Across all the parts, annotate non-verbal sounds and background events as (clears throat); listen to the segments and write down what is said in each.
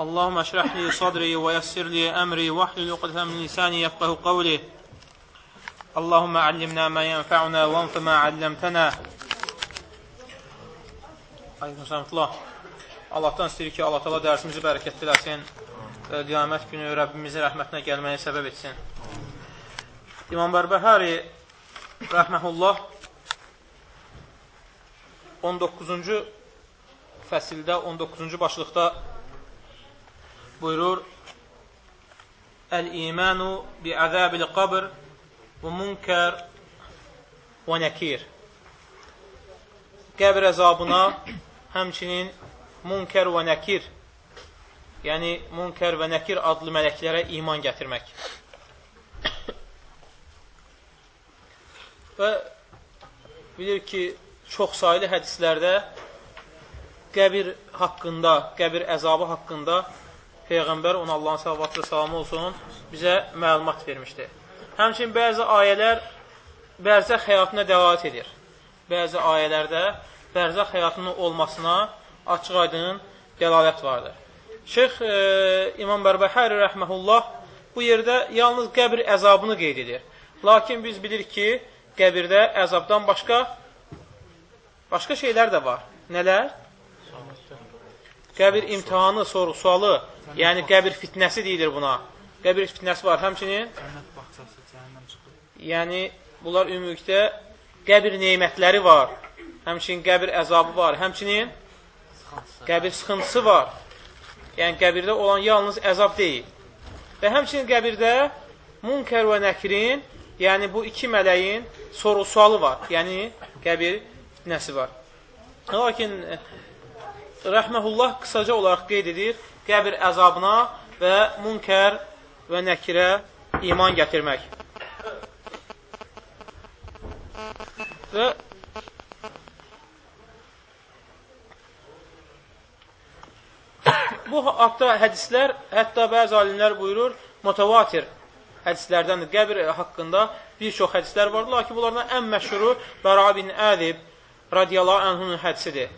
اللهم اشرح لي صدري ويسر لي أمري واحلل عقدة من لساني يفقه قولي اللهم علمنا ما ينفعنا وانف ما علمتنا Aleykümselam. Allahdan istəyir ki, Allah təala dərsimizi bərəkətli eləsin və qiyamət günü Rəbbimizin rəhmətinə gəlməyə səbəb etsin. İmam Bərbəhari rəhməhullah 19-cu fəsildə, 19-cu başlıqda buyurur Əl-imanu bi'əzəbil qabr və münkər və nəkir. Qəbr əzabına həmçinin münkər və nəkir, yəni münkər və nəkir adlı mələklərə iman gətirmək. və bilir ki, çox saylı hədislərdə qəbir haqqında, qəbir əzabı haqqında Peyğəmbər, ona Allahın salavatı və salamı olsun, bizə məlumat vermişdir. Həmçin bəzi ayələr bərzəx həyatına dəlalət edir. Bəzi ayələrdə bərzəx həyatının olmasına açıq aydın dəlalət vardır. Şeyx e, İmam Bərbəhəri rəhməhullah bu yerdə yalnız qəbir əzabını qeyd edir. Lakin biz bilirik ki, qəbirdə əzabdan başqa başqa şeylər də var. Nələr? Qəbir imtihanı, soru-sualı, yəni qəbir fitnəsi deyilir buna. Qəbir fitnəsi var. Həmçinin yəni bunlar ümumilikdə qəbir neymətləri var. Həmçinin qəbir əzabı var. Həmçinin qəbir sıxıntısı var. Yəni qəbirdə olan yalnız əzab deyil. Və həmçinin qəbirdə münkər və nəkrin, yəni bu iki mələyin soru-sualı var. Yəni qəbir fitnəsi var. Lakin rəhməhullah qısaca olaraq qeyd edir, qəbir əzabına və münkər və nəkirə iman gətirmək. Və bu haqda hədislər, hətta bəzi alimlər buyurur, mutavatir hədislərdəndir. Qəbir haqqında bir çox hədislər vardır, lakin bunlardan ən məşhuru Bəra bin Ədib radiyallahu anhunun hədisidir.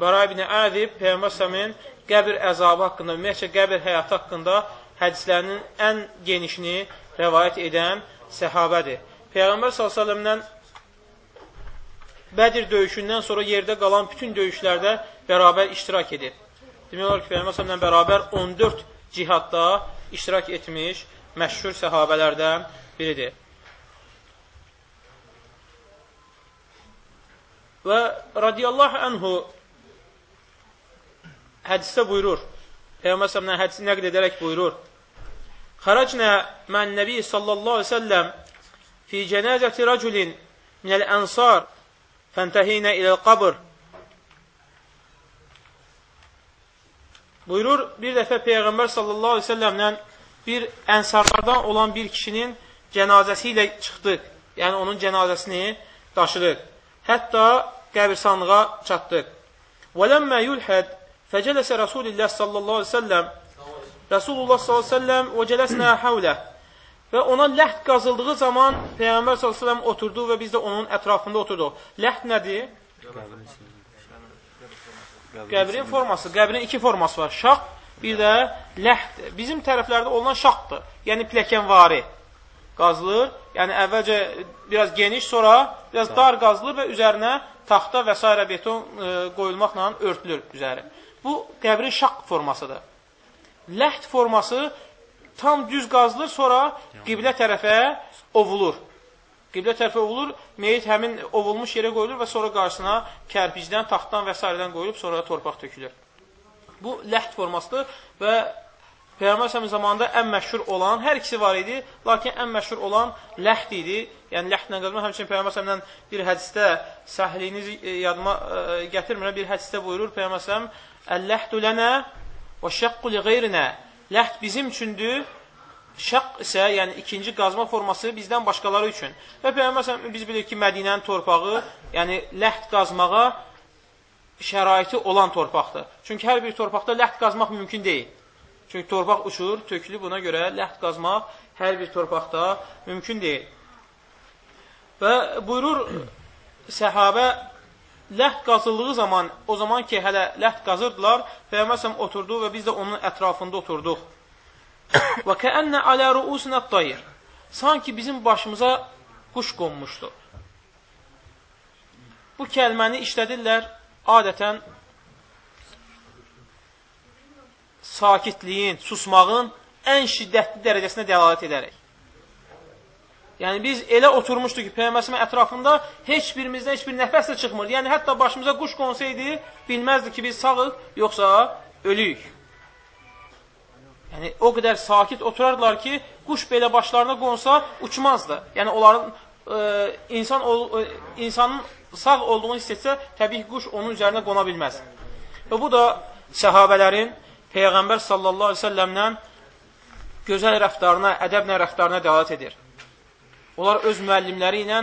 Bəra ibn Ədib Peyğəmbər səmin qəbir əzabı haqqında, ümumiyyətcə qəbir həyatı haqqında hədislərinin ən genişini rəvayət edən səhabədir. Peyğəmbər s.ə.v-dən Bədir döyüşündən sonra yerdə qalan bütün döyüşlərdə bərabər iştirak edib. Demək olar ki, Peyğəmbər s.ə.v bərabər 14 cihadda iştirak etmiş məşhur səhabələrdən biridir. Və radiyallahu anhu hədisdə buyurur. Peyğəmbər sallallahu hədisi nəql edərək buyurur. Xərəcnə mən Nəbi sallallahu əleyhi və səlləm fi cənazəti raculin minəl ənsar fəntəhinə iləl qabr. Buyurur, bir dəfə Peyğəmbər sallallahu əleyhi və səlləmlə bir ənsarlardan olan bir kişinin cənazəsi ilə çıxdıq. Yəni onun cənazəsini daşıdıq. Hətta qəbirsanlığa çatdıq. Və ləmmə yulhəd Rasulillah sallallahu aleyhi ve sellem Rasulullah sallallahu aleyhi ve sellem o cələsnə həvlə və ona ləhd qazıldığı zaman Peyğəmbər sellem oturdu və biz də onun ətrafında oturduq. Ləhd nədir? Qəbrin forması. Qəbrin iki forması var. Şaq, bir də ləhd. Bizim tərəflərdə olunan şaqdır. Yəni pləkənvari qazılır. Yəni əvvəlcə biraz geniş, sonra biraz dar qazılır və üzərinə taxta və s. beton e, qoyulmaqla örtülür üzəri. Bu qəbrin şaq formasıdır. Ləhd forması tam düz qazılır, sonra qiblə tərəfə ovulur. Qiblə tərəfə ovulur, meyit həmin ovulmuş yerə qoyulur və sonra qarşısına kərpicdən, taxtdan və s. qoyulub, sonra torpaq tökülür. Bu ləhd formasıdır və Peyğəmbər səmin zamanında ən məşhur olan, hər ikisi var idi, lakin ən məşhur olan ləhd idi. Yəni, ləhdlə qazma, həmçinin Peyğəmbər səmdən bir hədisdə, səhliyinizi e, yadıma e, gətirmirəm, bir hədisdə buyurur Peyğəmbər səm, Əl-ləhdu lənə və şəqqu li qeyrinə. Ləhd bizim üçündür, şəq isə, yəni ikinci qazma forması bizdən başqaları üçün. Və Peyğəmbər biz bilirik ki, Mədinənin torpağı, yəni ləhd qazmağa şəraiti olan torpaqdır. Çünki hər bir torpaqda ləhd qazmaq mümkün deyil. Çünki torpaq uçur, tökülür, buna görə ləhd qazmaq hər bir torpaqda mümkün deyil. Və buyurur (coughs) səhabə ləhd qazıldığı zaman, o zaman ki, hələ ləhd qazırdılar, Peyğəmbər oturdu və biz də onun ətrafında oturduq. (coughs) Və kəənnə alə ruusinə dayır. Sanki bizim başımıza quş qonmuşdu. Bu kəlməni işlədirlər adətən sakitliyin, susmağın ən şiddətli dərəcəsinə dəlalət edərək. Yəni, biz elə oturmuşduq ki, Peyyəməsəmə ətrafında heç birimizdən heç bir nəfəs də çıxmırdı. Yəni, hətta başımıza quş qonsaydı, bilməzdik ki, biz sağıq, yoxsa ölüyük. Yəni, o qədər sakit oturardılar ki, quş belə başlarına qonsa uçmazdı. Yəni, onların e, insan ol, e, insanın sağ olduğunu hiss etsə, təbii ki, quş onun üzərinə qona bilməz. Və bu da səhabələrin Peyğəmbər sallallahu aleyhi ve səlləmdən gözəl rəftarına, ədəblə rəftarına dəlat edir. Onlar öz müəllimləri ilə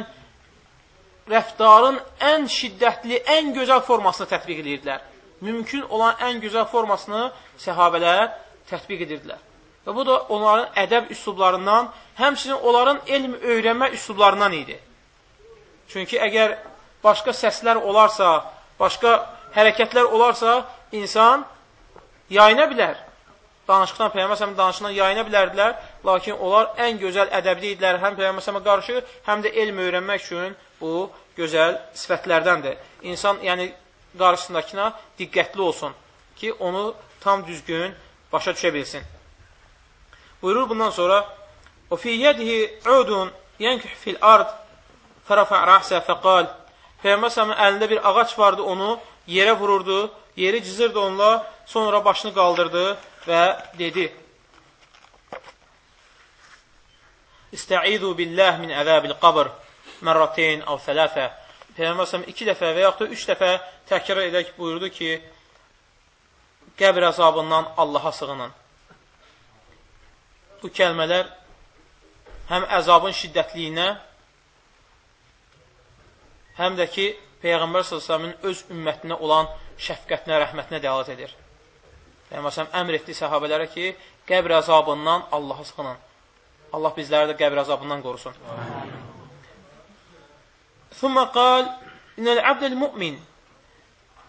rəftarın ən şiddətli, ən gözəl formasını tətbiq edirdilər. Mümkün olan ən gözəl formasını səhabələr tətbiq edirdilər. Və bu da onların ədəb üslublarından, həmçinin onların elm öyrənmə üslublarından idi. Çünki əgər başqa səslər olarsa, başqa hərəkətlər olarsa, insan yayına bilər. Danışıqdan, Peyyəməsəmin danışıqdan yayına bilərdilər, lakin onlar ən gözəl ədəbli idilər həm Peyyəməsəmə qarşı, həm də elm öyrənmək üçün bu gözəl sifətlərdəndir. İnsan, yəni, qarşısındakına diqqətli olsun ki, onu tam düzgün başa düşə bilsin. Buyurur bundan sonra, O fi yedihi udun yenküh fil ard fərəfə rəhsə fəqal Peyğəmbər əlində bir ağac vardı, onu yerə vururdu, yeri cızırdı onunla, sonra başını qaldırdı və dedi, İstəidu billah min əzəbil qabr mərrateyn av sələfə Peyğəmbər iki dəfə və yaxud da üç dəfə təkrar edək buyurdu ki, qəbr əzabından Allaha sığının. Bu kəlmələr həm əzabın şiddətliyinə, həm də ki, Peyğəmbər s.ə.v-in öz ümmətinə olan şəfqətinə, rəhmətinə dəlat edir. Peyğəmbər əmr etdi səhabələrə ki, qəbr əzabından Allaha sıxının. Allah bizləri də qəbr əzabından qorusun. ثم قال إن العبد المؤمن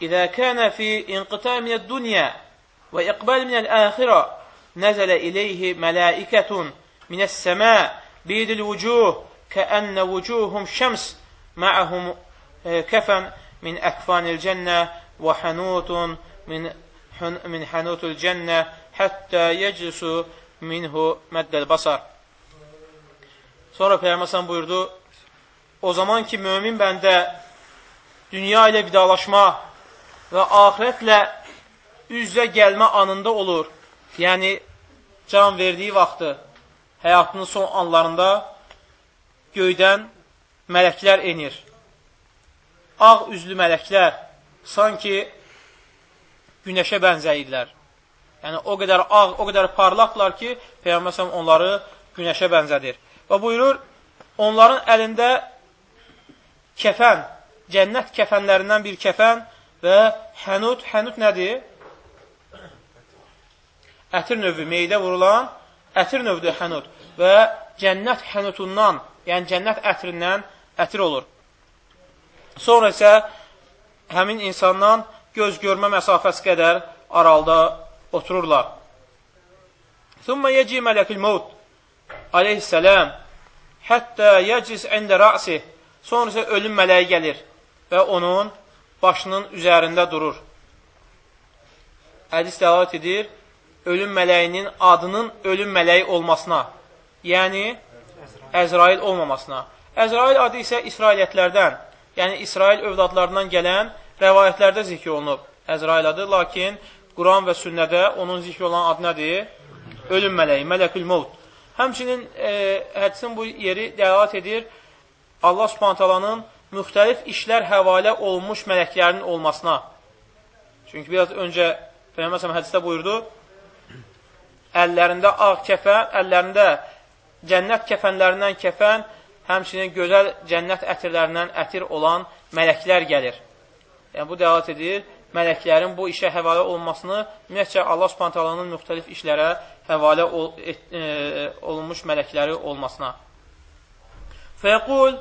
إذا كان في انقطاع من الدنيا وإقبال من الآخرة نزل إليه ملائكة من السماء بيد الوجوه كأن وجوههم شمس معهم كفن من أكفان الجنة وحنوت من من حنوت الجنة حتى يجلس minhu məddəl basar. Sonra Peyğəmbər buyurdu, o zaman ki, mömin bəndə dünya ilə vidalaşma və axirətlə üzrə gəlmə anında olur, yəni can verdiyi vaxtı, həyatının son anlarında göydən mələklər enir. Ağ üzlü mələklər sanki günəşə bənzəyirlər. Yəni, o qədər ağ, o qədər parlaqlar ki, Peyğəmbər onları günəşə bənzədir. Və buyurur, onların əlində kəfən, cənnət kəfənlərindən bir kəfən və hənut, hənut nədir? Ətir növü, meydə vurulan ətir növdür hənut və cənnət hənutundan, yəni cənnət ətrindən ətir olur. Sonra isə həmin insandan göz görmə məsafəsi qədər aralda otururlar. Thumma yeci mələkül mevt aleyhissələm həttə yəcis əndə rəsi sonra isə ölüm mələyi gəlir və onun başının üzərində durur. Hədis dəlat edir, ölüm mələyinin adının ölüm mələyi olmasına, yəni Əzrail olmamasına. Əzrail adı isə İsrailiyyətlərdən, yəni İsrail övladlarından gələn rəvayətlərdə zikr olunub. Əzrail adı, lakin Quran və sünnədə onun zikr olan adı nədir? Ölüm mələyi, mələkül mevt. Həmçinin e, hədisin bu yeri dəlat edir Allah subhantalanın müxtəlif işlər həvalə olunmuş mələklərinin olmasına. Çünki biraz öncə Peyyəməsəm hədisdə buyurdu, əllərində ağ kəfən, əllərində cənnət kəfənlərindən kəfən, həmçinin gözəl cənnət ətirlərindən ətir olan mələklər gəlir. Yəni, bu dəlat edir, mələklərin bu işə həvalə olmasını, ümumiyyətcə, Allah spontalanın müxtəlif işlərə həvalə ol, et, e, olunmuş mələkləri olmasına. Fəyəqul,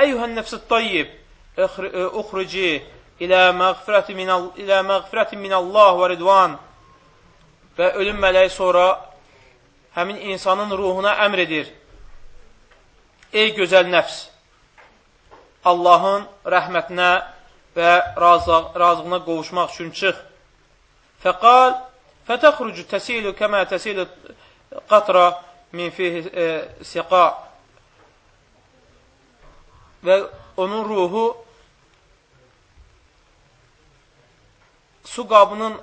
əyyuhən nəfsət tayyib, uxruci ilə məğfirəti minəl, ilə məğfirəti minəllah və ridvan və ölüm mələyi sonra həmin insanın ruhuna əmr edir. Ey gözəl nəfs, Allahın rəhmətinə və razılığına qovuşmaq üçün çıx. Fəqal, fətəxrucu təsilu kəmə təsilu qatra min fih e, siqa və onun ruhu su qabının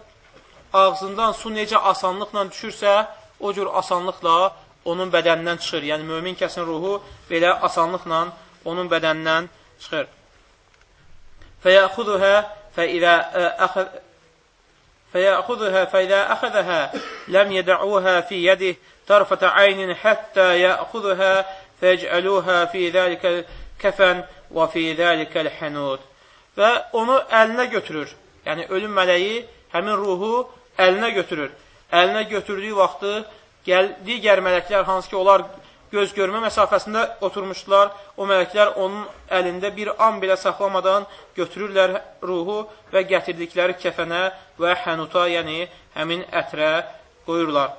ağzından su necə asanlıqla düşürsə, o cür asanlıqla onun bədənindən çıxır. Yəni, mömin kəsin ruhu belə asanlıqla onun bədənindən çıxır Fəyəxuduhə fəidə əxəd فيأخذها فإذا أخذها لم يدعوها في يده طرفة عين حتى يأخذها فيجعلوها في ذلك الكفن وفي ذلك الحنود və onu əlinə götürür. Yəni, ölüm mələyi həmin ruhu əlinə götürür. Əlinə götürdüyü vaxtı gəl, digər mələklər, hansı ki, onlar göz görmə məsafəsində oturmuşdular. O mələklər onun əlində bir an belə saxlamadan götürürlər ruhu və gətirdikləri kəfənə və hənuta, yəni həmin ətrə qoyurlar.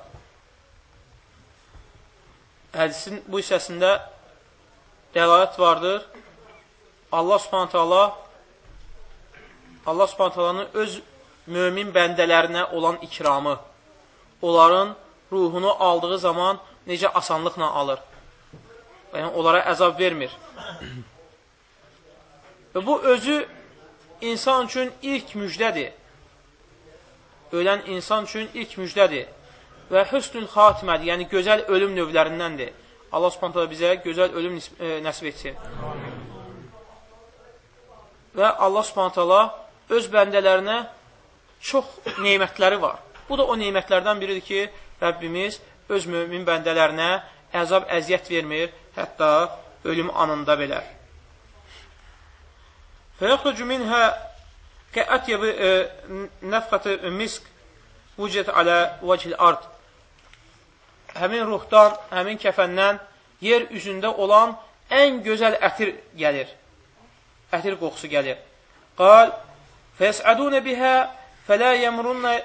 Hədisin bu hissəsində dəlalət vardır. Allah subhanət hala Allah subhanət halanın öz mömin bəndələrinə olan ikramı, onların ruhunu aldığı zaman necə asanlıqla alır. Yəni, onlara əzab vermir. Və bu özü insan üçün ilk müjdədir. Ölən insan üçün ilk müjdədir. Və hüsnül xatimədir, yəni gözəl ölüm növlərindəndir. Allah subhanətə bizə gözəl ölüm e, nəsib etsin. Və Allah subhanətə öz bəndələrinə çox neymətləri var. Bu da o neymətlərdən biridir ki, Rəbbimiz öz mömin bəndələrinə əzab, əziyyət vermir, hətta ölüm anında belə. Fəyəxrucu minhə kəətyəbi e, nəfqatı misk vücət alə vəcil ard. Həmin ruhdan, həmin kəfəndən yer üzündə olan ən gözəl ətir gəlir. Ətir qoxusu gəlir. Qal, fəyəsədunə bihə fələ yəmrunnə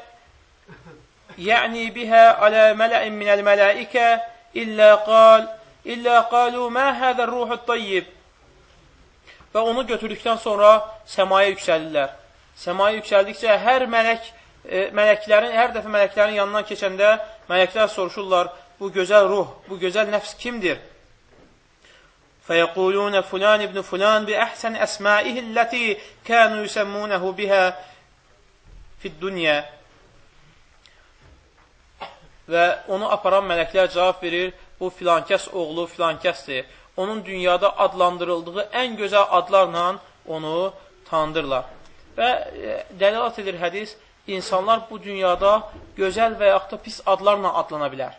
يعني بها على ملأ من الملائكة إلا قال إلا قالوا ما هذا الروح الطيب və onu götürdükdən sonra səmaya yüksəlirlər. Səmaya yüksəldikcə hər mələk, e, mələklərin, hər dəfə mələklərin yanından keçəndə mələklər soruşurlar, bu gözəl ruh, bu gözəl nəfs kimdir? فيقولون فلان ابن فلان بأحسن أسمائه التي كانوا يسمونه بها في الدنيا və onu aparan mələklər cavab verir, bu filankəs oğlu filankəsdir. Onun dünyada adlandırıldığı ən gözəl adlarla onu tanıdırlar. Və e, dəlalat edir hədis, insanlar bu dünyada gözəl və yaxud da pis adlarla adlana bilər.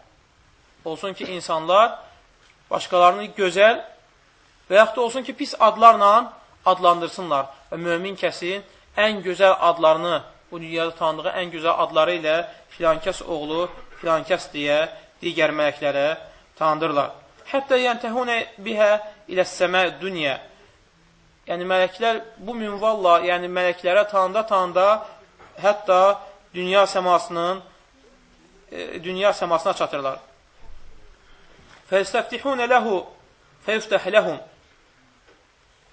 Olsun ki, insanlar başqalarını gözəl və yaxud da olsun ki, pis adlarla adlandırsınlar və mömin kəsin ən gözəl adlarını, bu dünyada tanıdığı ən gözəl adları ilə filankəs oğlu filankəs deyə digər mələklərə tanıdırlar. Hətta yəntəhunə bihə iləs-səmə dünya. Yəni, mələklər bu minvalla, yəni mələklərə tanıda-tanıda hətta dünya səmasının e, dünya səmasına çatırlar. Fəstəftihunə ləhu fəyüftəh ləhum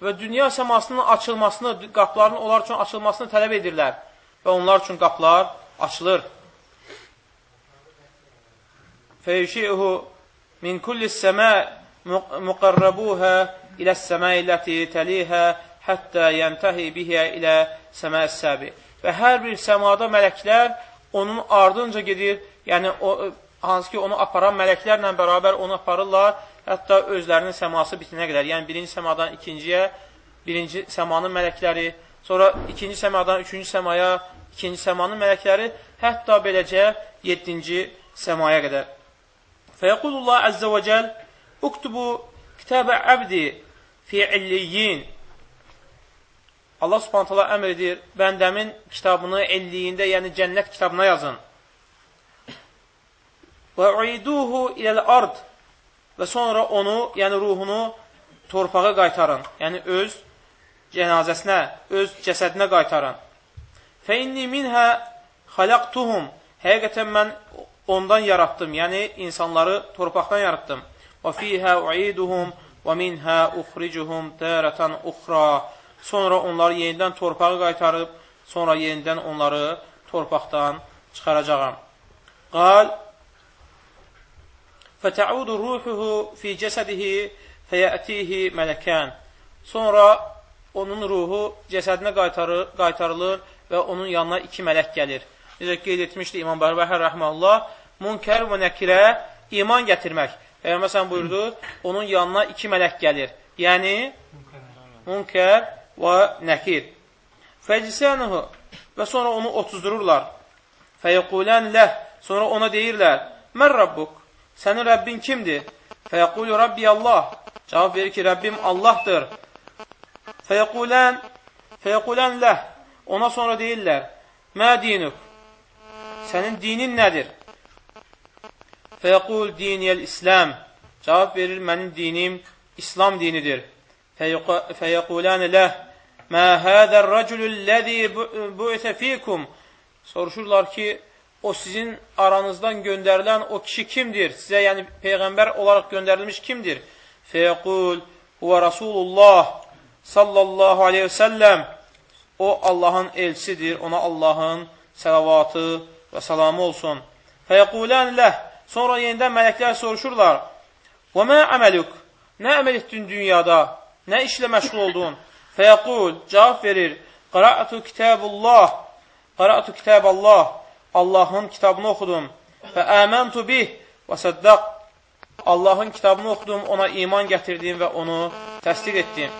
və dünya səmasının açılmasını, qapların onlar üçün açılmasını tələb edirlər və onlar üçün qaplar açılır feyşi'hu min kulli səmə müqarrabuhə ilə səmə illəti təlihə həttə yəntəhi bihə ilə səmə səbi. Və hər bir səmada mələklər onun ardınca gedir, yəni o, hansı ki, onu aparan mələklərlə bərabər onu aparırlar, hətta özlərinin səması bitinə qədər. Yəni, birinci səmadan ikinciyə, birinci səmanın mələkləri, sonra ikinci səmadan üçüncü səmaya, ikinci səmanın mələkləri, hətta beləcə yedinci səmaya qədər. Fəyəqulullah əzzə və cəl Uktubu kitabə əbdi fi illiyyin Allah subhantala əmr edir, bəndəmin kitabını elliyində, yəni cənnət kitabına yazın. Və uiduhu iləl ard və sonra onu, yəni ruhunu torpağa qaytarın, yəni öz cənazəsinə, öz cəsədinə qaytarın. Fə inni minhə xaləqtuhum Həqiqətən mən ondan yaratdım, yəni insanları torpaqdan yaratdım. Və fiyhə uiduhum və minhə uxricuhum tərətən uxra. Sonra onları yenidən torpağa qaytarıb, sonra yenidən onları torpaqdan çıxaracağam. Qal Fətəudu ruhuhu fi cəsədihi fəyətihi mələkən. Sonra onun ruhu cəsədinə qaytarır, qaytarılır və onun yanına iki mələk gəlir. Necə qeyd etmişdi İmam Barbəhər rəhməllah, münkər və nəkirə iman gətirmək. Peyğəmbər buyurdu, onun yanına iki mələk gəlir. Yəni, münkər və nəkir. Fəclisənuhu və sonra onu otuzdururlar. Fəyəqulən ləh, sonra ona deyirlər, mən Rabbuk, sənin Rəbbin kimdir? Fəyəqulu Rabbi Allah, cavab verir ki, Rəbbim Allahdır. Fəyəqulən, fəyəqulən ləh, ona sonra deyirlər, mə dinuk, sənin dinin nədir? Fəyəqul diniyəl İslam, cavab verir, mənim dinim İslam dinidir. Fəyəqulən ləh, mə hədər rəculü-ləzi bu'itə fikum, soruşurlar ki, o sizin aranızdan göndərilən o kişi kimdir? Sizə, yəni Peyğəmbər olaraq göndərilmiş kimdir? Feyqul, huvə Rasulullah sallallahu aleyhi və səlləm. O, Allahın elçidir, ona Allahın səlavatı və salamı olsun. Feyqulən ləh, sonra yenidən mələklər soruşurlar. Və mə əməlük, nə əməl etdin dünyada? Nə işlə məşğul oldun? Feyqul, cavab verir, Qara'atu kitabullah, Qara'tu kitab Allah. Allahın kitabını oxudum. Və əməntu bih və səddaq. Allahın kitabını oxudum, ona iman gətirdim və onu təsdiq etdim.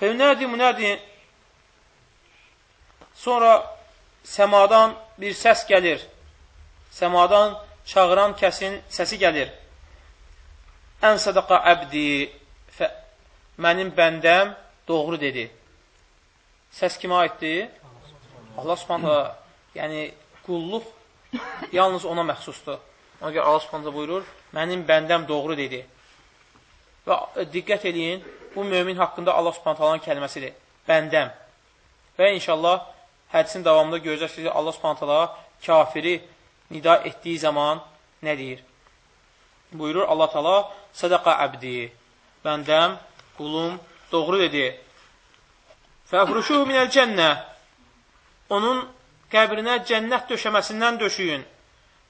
Və ünədi münədi Sonra səmadan bir səs gəlir. Səmadan çağıran kəsin səsi gəlir. Ən sədəqa əbdi mənim bəndəm doğru dedi. Səs kimə aiddir? Allah subhanətə, yəni qulluq yalnız ona məxsusdur. Ona görə Allah subhanətə buyurur, mənim bəndəm doğru dedi. Və diqqət eləyin, bu mömin haqqında Allah subhanətənin kəlməsidir. Bəndəm. Və inşallah hədisin davamında görəcəksiniz ki, Allah subhanətələ kafiri nida etdiyi zaman nə deyir? Buyurur Allah tala, sədəqə əbdi, bəndəm, qulum doğru dedi. Fəfruşuhu minəl cənnə, onun qəbrinə cənnət döşəməsindən döşüyün.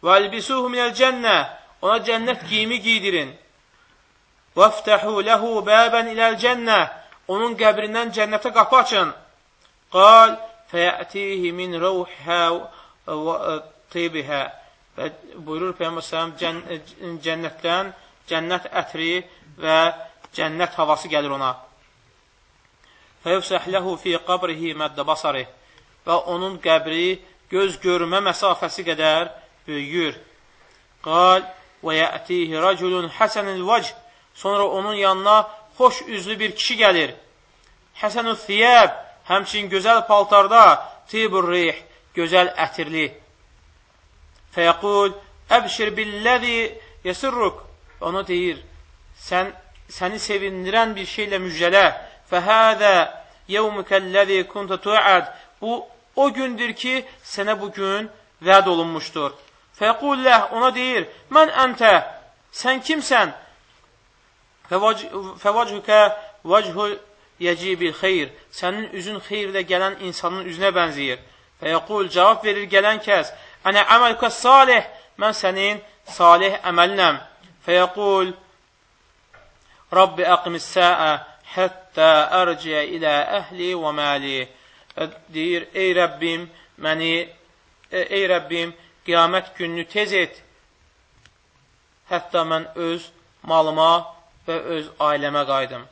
Və əlbisuhu minəl cənnə, ona cənnət giyimi giydirin. Vəftəhu ləhu bəbən iləl cənnə, onun qəbrindən cənnətə qapı açın. Qal, fəyətihi min rəvhə tibihə. Və buyurur Peyyəməsələm, cənnətdən cənnət ətri və cənnət havası gəlir ona. Fəyəfsəh ləhu fi qabrihi məddə basarih və onun qəbri göz görmə məsafəsi qədər böyüyür. Qal və yətihi raculun həsənil vəch sonra onun yanına xoş üzlü bir kişi gəlir. Həsənül thiyəb həmçin gözəl paltarda tibur rih gözəl ətirli. Fəyəqul əbşir billəzi yəsirruk onu deyir sən səni sevindirən bir şeylə müjdələ. Fəhədə yevmükəlləzi kunta tu'ad Bu, o gündür ki, sənə bu gün vəd olunmuşdur. Fəqulləh ona deyir, mən əntə, sən kimsən? Fəvacükə vəchul yəcibil xeyr. Sənin üzün xeyirlə gələn insanın üzünə bənziyir. Fəyəqul, cavab verir gələn kəs, ənə əməlkə salih, mən sənin salih əməlinəm. Fəyəqul, Rabbi əqimis səə, həttə ərciyə ilə əhli və məli deyir, ey Rəbbim, məni, e, ey Rəbbim, qiyamət gününü tez et, hətta mən öz malıma və öz ailəmə qaydım.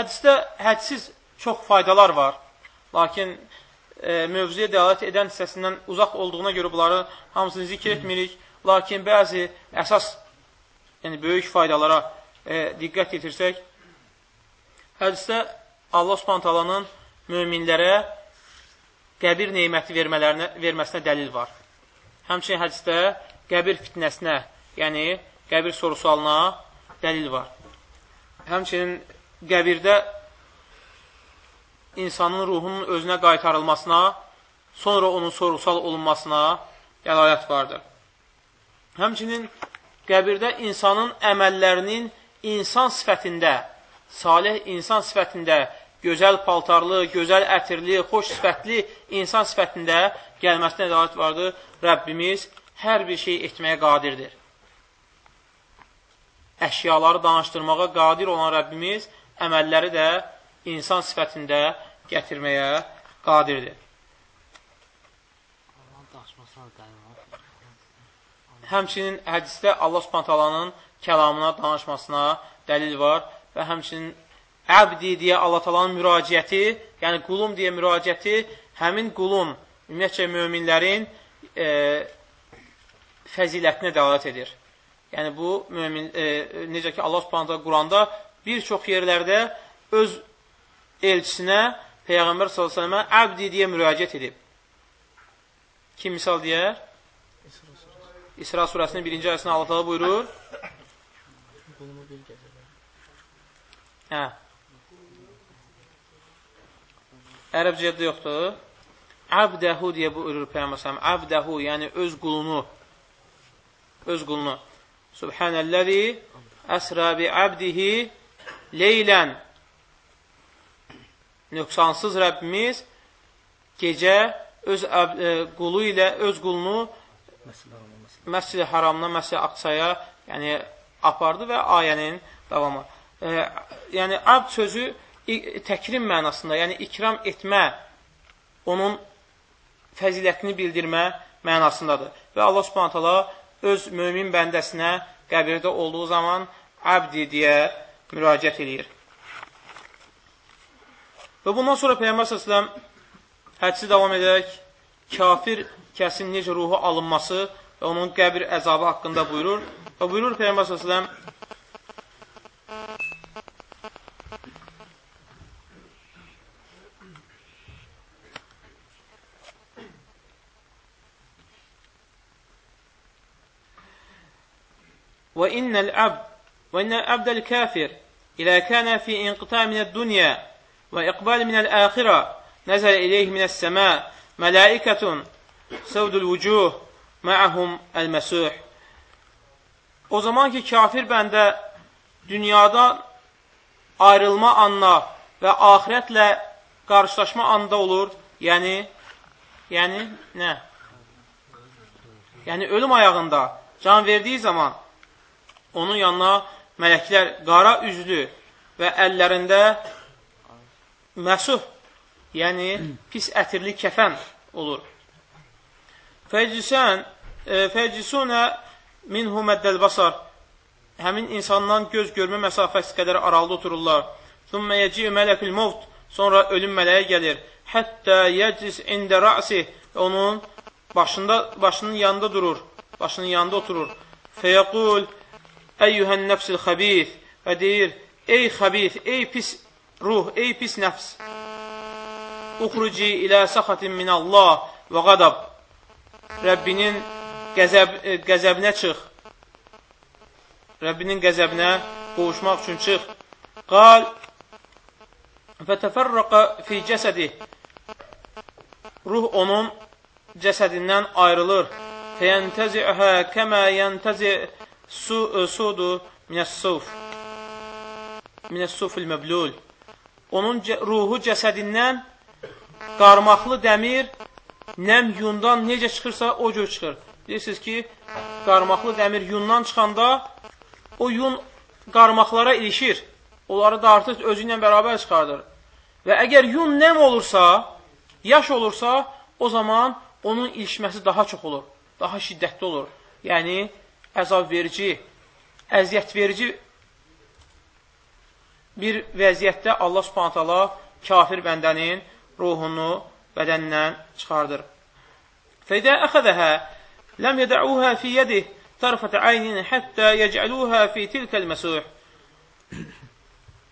Hədisdə hədsiz çox faydalar var, lakin e, mövzuya dəalət edən hissəsindən uzaq olduğuna görə bunları hamısını zikr etmirik, lakin bəzi əsas, yəni böyük faydalara e, diqqət yetirsək, hədisdə Allah subhantalanın möminlərə qəbir neyməti verməsinə dəlil var. Həmçinin hədisdə qəbir fitnəsinə, yəni qəbir sorusualına dəlil var. Həmçinin qəbirdə insanın ruhunun özünə qaytarılmasına, sonra onun sorğusal olunmasına dəlalət vardır. Həmçinin qəbirdə insanın əməllərinin insan sifətində, salih insan sifətində, gözəl paltarlı, gözəl ətirli, xoş sifətli insan sifətində gəlməsinə dəlalət vardır. Rəbbimiz hər bir şey etməyə qadirdir. Əşyaları danışdırmağa qadir olan Rəbbimiz əməlləri də insan sifətində gətirməyə qadirdir. Həmçinin hədisdə Allah subhantalanın kəlamına danışmasına dəlil var və həmçinin əbdi deyə Allah talanın müraciəti, yəni qulum deyə müraciəti həmin qulun, ümumiyyətcə möminlərin e, fəzilətinə dəlalət edir. Yəni bu mömin e, necə ki Allah Subhanahu Quranda bir çox yerlərdə öz elçisinə Peyğəmbər sallallahu əleyhi və səlləmə əbdi deyə müraciət edib. Kim misal deyər? İsra surəsinin 1-ci ayəsində Allah təala buyurur. Hə. Ərəbcədə yoxdur. Abdəhu deyə buyurur Peyğəmbər sallallahu Abdəhu, yəni öz qulunu öz qulunu. Subhanəlləzi əsra bi abdihi leylən nöqsansız Rəbbimiz gecə öz e, qulu ilə öz qulunu Məscid-i Haramdan Məscid-i Aqsaya yəni, apardı və ayənin davamı. E, yəni, abd sözü təkrim mənasında, yəni ikram etmə, onun fəzilətini bildirmə mənasındadır. Və Allah subhanətələ öz mömin bəndəsinə qəbirdə olduğu zaman abdi deyə müraciət edir. Və bundan sonra Peyyəmbər səsləm hədsi davam edərək kafir kəsin necə ruhu alınması və onun qəbir əzabı haqqında buyurur. Və buyurur Peyyəmbər səsləm وإن العبد وإن العبد الكافر إذا كان في انقطاع من الدنيا وإقبال من الآخرة نزل إليه من السماء ملائكة سود الوجوه معهم المسوح O zaman ki kafir bəndə dünyadan ayrılma anına və ahirətlə qarşılaşma anda olur, yəni yəni nə? Yəni ölüm ayağında can verdiyi zaman onun yanına mələklər qara üzlü və əllərində məsuh, yəni pis ətirli kəfən olur. Fəcisən, e, fəcisunə minhu məddəl basar. Həmin insandan göz görmə məsafəsi qədər aralıda otururlar. Thumma yeci'u mələkül mevt. Sonra ölüm mələyi gəlir. Hətta yecis ində ra'si. Onun başında başının yanında durur. Başının yanında oturur. Fəyəqul Əyyuhən nəfsil xəbith və deyir, ey xəbith, ey pis ruh, ey pis nəfs. Uxruci ilə səxatin minəllah və qadab. Rəbbinin qəzəb, e, qəzəbinə çıx. Rəbbinin qəzəbinə qovuşmaq üçün çıx. Qal fətəfərrəqə fi cəsədi. Ruh onun cəsədindən ayrılır. Fəyəntəzi'hə kəmə yəntəzi' su, e, sudu minəs-suf minəs-sufil məblul onun ruhu cəsədindən qarmaqlı dəmir nəm yundan necə çıxırsa o cür çıxır. Bilirsiniz ki, qarmaqlı dəmir yundan çıxanda o yun qarmaqlara ilişir. Onları dartır, özü ilə bərabər çıxardır. Və əgər yun nəm olursa, yaş olursa, o zaman onun ilişməsi daha çox olur, daha şiddətli olur. Yəni, əzab verici, əziyyət verici bir vəziyyətdə Allah subhanət hala kafir bəndənin ruhunu bədəndən çıxardır. Fəidə əxədəhə ləm yədəuhə fi yədih tərfətə aynin həttə yəcəluhə fi tilkəl məsuh.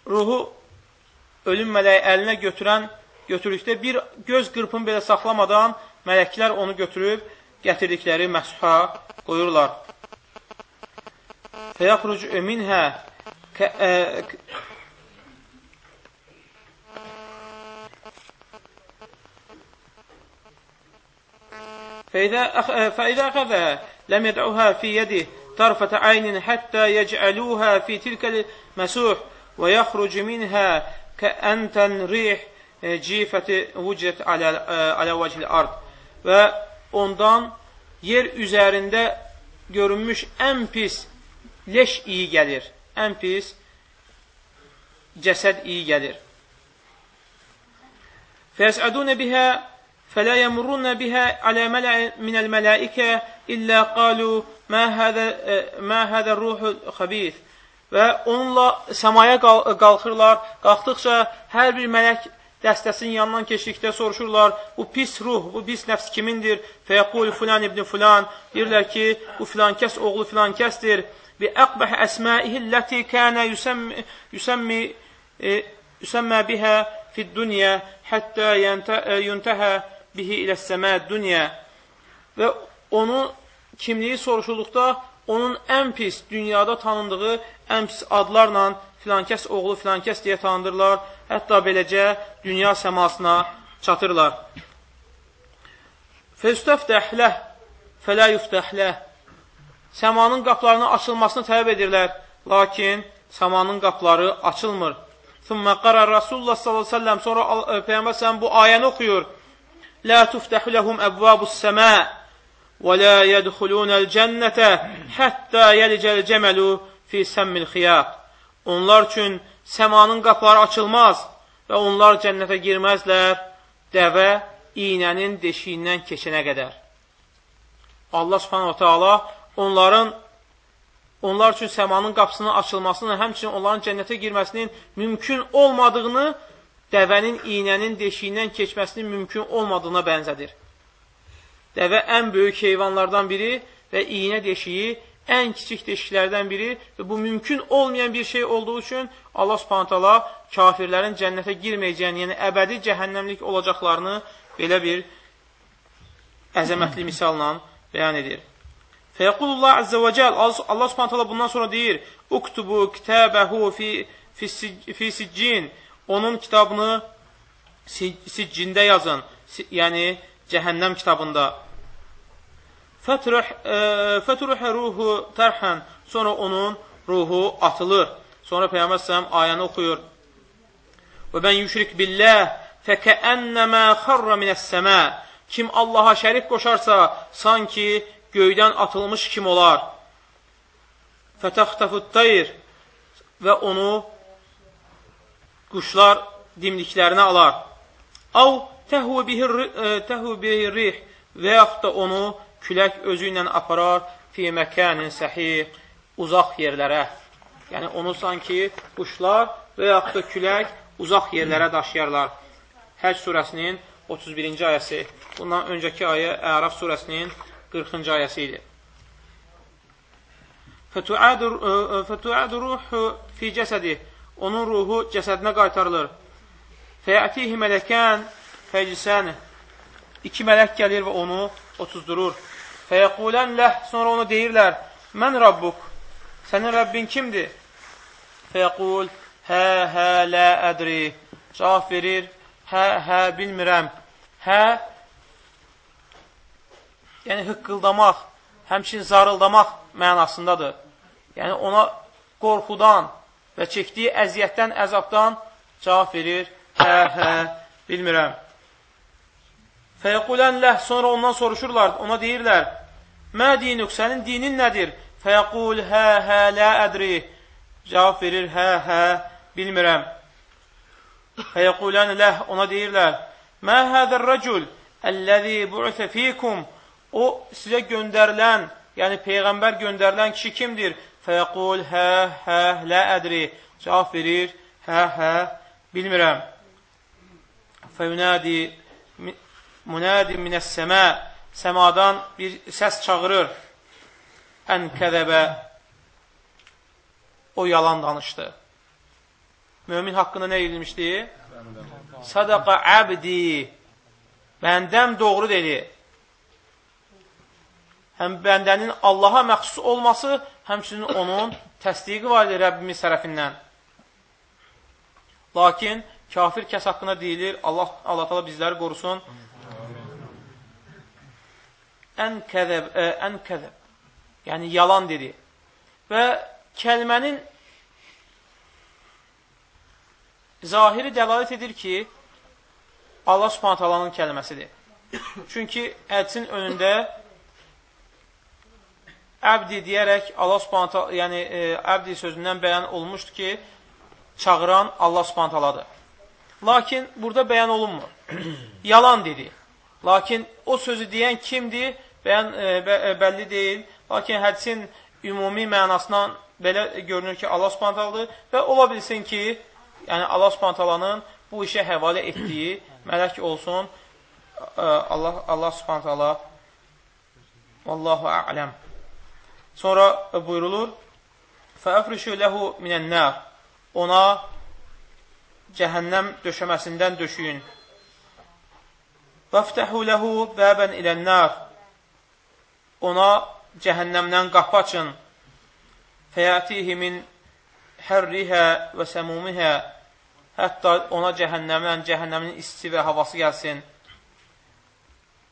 Ruhu ölüm mələyi əlinə götürən, götürükdə bir göz qırpını belə saxlamadan mələklər onu götürüb gətirdikləri məsuha qoyurlar. فيخرج منها ك... آه، فإذا أخ... آه، فإذا أخذها لم يدعها في يده طرفة عين حتى يجعلوها في تلك المسوح ويخرج منها كأن تنريح آه، جيفة vücret على على وجه الأرض. ve ondan yer üzerinde görünmüş en pis leş iyi gəlir. Ən pis cəsəd iyi gəlir. Fəsədunə bihə fələ yəmurunə bihə alə mələ minəl mələikə illə qalu mə hədə, mə hədə ruhul xəbith və onunla səmaya qalxırlar. Qalxdıqca hər bir mələk dəstəsinin yanından keçdikdə soruşurlar, bu pis ruh, bu pis nəfs kimindir? Fəyəqul filan ibn filan, deyirlər ki, bu filan kəs oğlu filan kəsdir. Əsmaihi ləti kənə yüsəmmi, yüsəmmi, e, yüsəmmə bihə fid dünya həttə yüntəhə bihi ilə səmə dünya. Və onun kimliyi soruşulduqda, onun ən pis, dünyada tanındığı ən pis adlarla filankəs oğlu filankəs deyə tanındırlar. Hətta beləcə dünya səmasına çatırlar. Fəstəftəhləh fələ yuftəhləh Səmanın qaplarının açılmasını tələb edirlər, lakin səmanın qapları açılmır. Thumma qara Rasulullah sallallahu əleyhi və səlləm sonra e, Peyğəmbər sallallahu bu ayəni oxuyur. La tuftahu lahum abwabus sama və la yedkhulunal cennete hatta yelicel cemelu fi sammil xiyat. Onlar üçün səmanın qapları açılmaz və onlar cənnətə girməzlər dəvə iynənin deşiyindən keçənə qədər. Allah subhanahu ta'ala onların onlar üçün səmanın qapısının açılmasını, həmçinin onların cənnətə girməsinin mümkün olmadığını, dəvənin iynənin deşiyindən keçməsinin mümkün olmadığına bənzədir. Dəvə ən böyük heyvanlardan biri və iynə deşiyi ən kiçik deşiklərdən biri və bu mümkün olmayan bir şey olduğu üçün Allah subhanətələ kafirlərin cənnətə girməyəcəyini, yəni əbədi cəhənnəmlik olacaqlarını belə bir əzəmətli misalla bəyan edir. Fəyəqulullah əzzə və cəl, Allah subhanətələ bundan sonra deyir, Uktubu kitəbəhu fi, fi, siccin, onun kitabını siccində yazın, yəni cəhənnəm kitabında. Fətruh e, ruhu tərhən, sonra onun ruhu atılır. Sonra Peyğəmbər sələm ayəni oxuyur. Və mən yüşrik billəh fəkəənnəmə xarra minəs-səmə Kim Allaha şərik qoşarsa, sanki göydən atılmış kim olar. Fətəxtəfut tayr və onu quşlar dimdiklərinə alar. Av təhvü bihi e, rih və yaxud da onu külək özü ilə aparar fi məkanin səhih, uzaq yerlərə. Yəni, onu sanki quşlar və yaxud da külək uzaq yerlərə daşıyarlar. Həc surəsinin 31-ci ayəsi. Bundan öncəki ayə Əraf surəsinin 40-cı ayəsi idi. Fətuədu ruhu fi cəsədi. Onun ruhu cəsədinə qaytarılır. Fəyətihi mələkən fəclisəni. İki mələk gəlir və onu otuzdurur. Fəyəqulən ləh, sonra onu deyirlər, mən Rabbuk, sənin Rəbbin kimdir? Fəyəqul, hə, hə, lə, ədri. Cavab verir, hə, hə, bilmirəm. Hə, yəni hıqqıldamaq, həmçin zarıldamaq mənasındadır. Yəni ona qorxudan və çəkdiyi əziyyətdən, əzabdan cavab verir, hə, hə, bilmirəm. Fəyəqulən ləh, sonra ondan soruşurlar, ona deyirlər, mə dinük, sənin dinin nədir? Fəyəqul, hə, hə, lə ədri. Cavab verir, hə, hə, bilmirəm. Fəyəqulən ləh, ona deyirlər, mə hədər rəcul, əlləzi bu'fə fikum, o sizə göndərilən, yəni Peyğəmbər göndərilən kişi kimdir? Fəyəqul, hə, hə, lə ədri. Cavab verir, hə, hə, bilmirəm. Fəyunədi munadi minəs-səmə səmadan bir səs çağırır. Ən kəzəbə o yalan danışdı. Mömin haqqında nə edilmişdi? Sadaqa əbdi məndəm doğru dedi. Həm bəndənin Allaha məxsus olması, həmçinin onun təsdiqi var idi Rəbbimiz tərəfindən. Lakin kafir kəs haqqında deyilir, Allah Allah, Allah bizləri qorusun. ən kəzəb, ə, ən kəzəb. Yəni, yalan dedi. Və kəlmənin zahiri dəlalət edir ki, Allah subhanət kəlməsidir. Çünki ədsin önündə əbdi deyərək Allah subhanət yəni e, əbdi sözündən bəyan olmuşdur ki, çağıran Allah subhanət Lakin burada bəyan olunmur. (clears throat) Yalan dedi. Lakin o sözü deyən kimdir? Bəyan e, bə, e, bəlli deyil. Lakin hədisin ümumi mənasından belə görünür ki, Allah subhanət və ola bilsin ki, yəni Allah subhanət bu işə həvalə etdiyi (clears throat) mələk olsun, Allah, Allah subhanət hala Vallahu a'ləm. Sonra buyurulur, Fəəfrişü ləhu minənnər Ona cəhənnəm döşəməsindən döşüyün. Vəftəhu ləhu bəbən ilənnər Ona cəhənnəmdən qapı açın. Min hərrihə və səmumihə Hətta ona cəhənnəmdən, cəhənnəmin isti və havası gəlsin.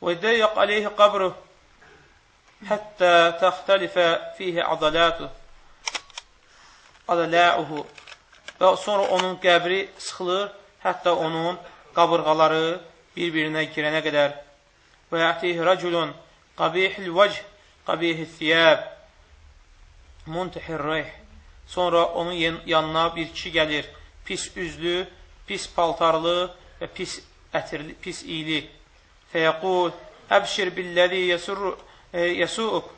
Dəyyaq aleyhi qabruh həttə təxtəlifə fiyhi adalətuh adaləuhu və sonra onun qəbri sıxılır, hətta onun qabırğaları bir-birinə girənə qədər. Və yətih rəculun qabihil vəc qabihil thiyəb muntihir reyh. Sonra onun yanına bir kişi gəlir pis üzlü, pis paltarlı və pis ətirli, pis iyili. Fəyəqul, əbşir billəzi yəsuq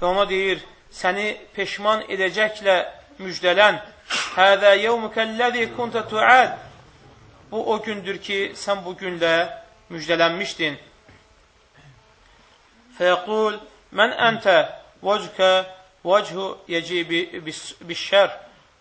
və ona deyir, səni peşman edəcəklə müjdələn, hədə yevmükəlləzi kuntə tuəd bu o gündür ki, sən bu günlə müjdələnmişdin. Fəyəqul, mən əntə vəcəkə vəchu yəcibi bişşər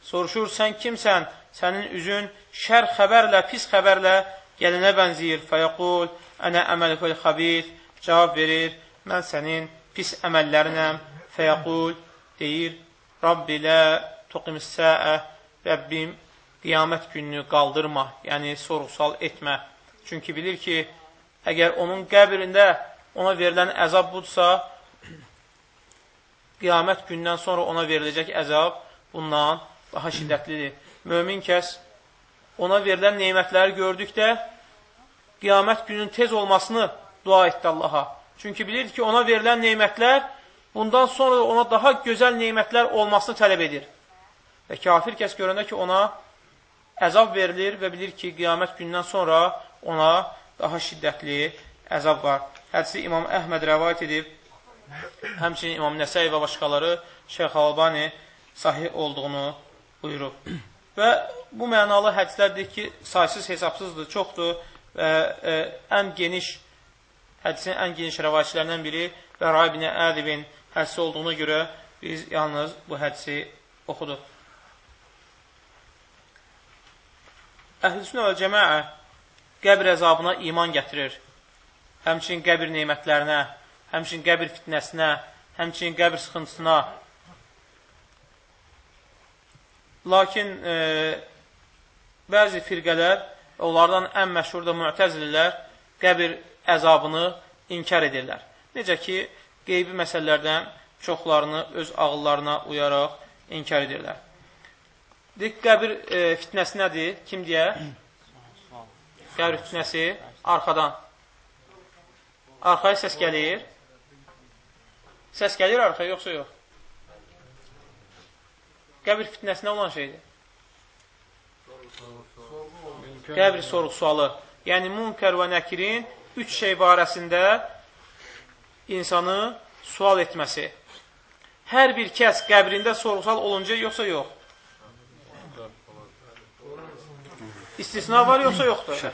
soruşur, sən kimsən? sənin üzün şər xəbərlə, pis xəbərlə gəlinə bənziyir. Fəyəqul, ənə əməlükəl xabir, cavab verir, mən sənin pis əməllərinəm. Fəyəqul, deyir, Rabbi lə tuqimissə-ə, Rəbbim, qiyamət gününü qaldırma, yəni sorğusal etmə. Çünki bilir ki, əgər onun qəbrində ona verilən əzab budsa, qiyamət gündən sonra ona veriləcək əzab bundan daha şiddətlidir mömin kəs ona verilən neymətləri gördükdə qiyamət günün tez olmasını dua etdi Allaha. Çünki bilirdi ki, ona verilən neymətlər bundan sonra ona daha gözəl neymətlər olmasını tələb edir. Və kafir kəs görəndə ki, ona əzab verilir və bilir ki, qiyamət gündən sonra ona daha şiddətli əzab var. Hədisi İmam Əhməd rəvayət edib, həmçinin İmam Nəsəy və başqaları Şeyx Albani sahih olduğunu buyurub. Və bu mənalı hədislərdir ki, saysız hesabsızdır, çoxdur və ə, ən geniş, hədisin ən geniş rəvayətçilərindən biri və Rabinə Ədibin hədisi olduğuna görə biz yalnız bu hədisi oxuduq. Əhl-i və cəməə qəbr əzabına iman gətirir. Həmçin qəbir neymətlərinə, həmçin qəbir fitnəsinə, həmçin qəbir sıxıntısına, Lakin e, bəzi firqələr, onlardan ən məşhur da müətəzililər qəbir əzabını inkar edirlər. Necə ki, qeybi məsələlərdən çoxlarını öz ağıllarına uyaraq inkar edirlər. Dik, qəbir e, fitnəsi nədir? Kim deyə? Qəbir fitnəsi arxadan. Arxaya səs gəlir. Səs gəlir arxaya, yoxsa yox? qəbir fitnəsinə olan şeydir. Qəbir sorğu-sualı. Yəni, münkər və nəkirin üç şey barəsində insanı sual etməsi. Hər bir kəs qəbrində sorğusal olunca yoxsa yox? İstisna var yoxsa yoxdur?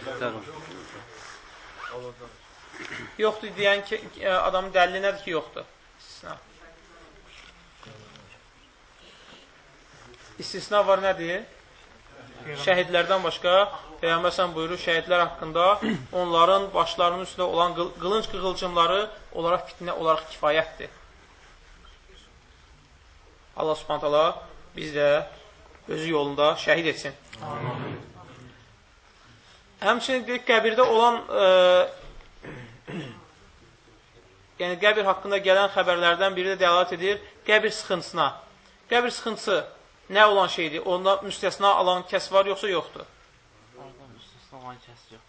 Yoxdur deyən ki, adamın dəlili nədir ki, yoxdur? İstisna. istisna var nədir? Şəhidlərdən başqa Peyğəmbər sən buyurur, şəhidlər haqqında onların başlarının üstündə olan qılınc qığılcımları olaraq fitnə olaraq kifayətdir. Allah subhanət hala biz də özü yolunda şəhid etsin. Amin. Həmçinin deyək, qəbirdə olan e, yəni qəbir haqqında gələn xəbərlərdən biri də dəlalət edir qəbir sıxıntısına. Qəbir sıxıntısı nə olan şeydir? Onda müstəsna alan kəs var, yoxsa yoxdur? Orada müstəsna olan kəs yoxdur.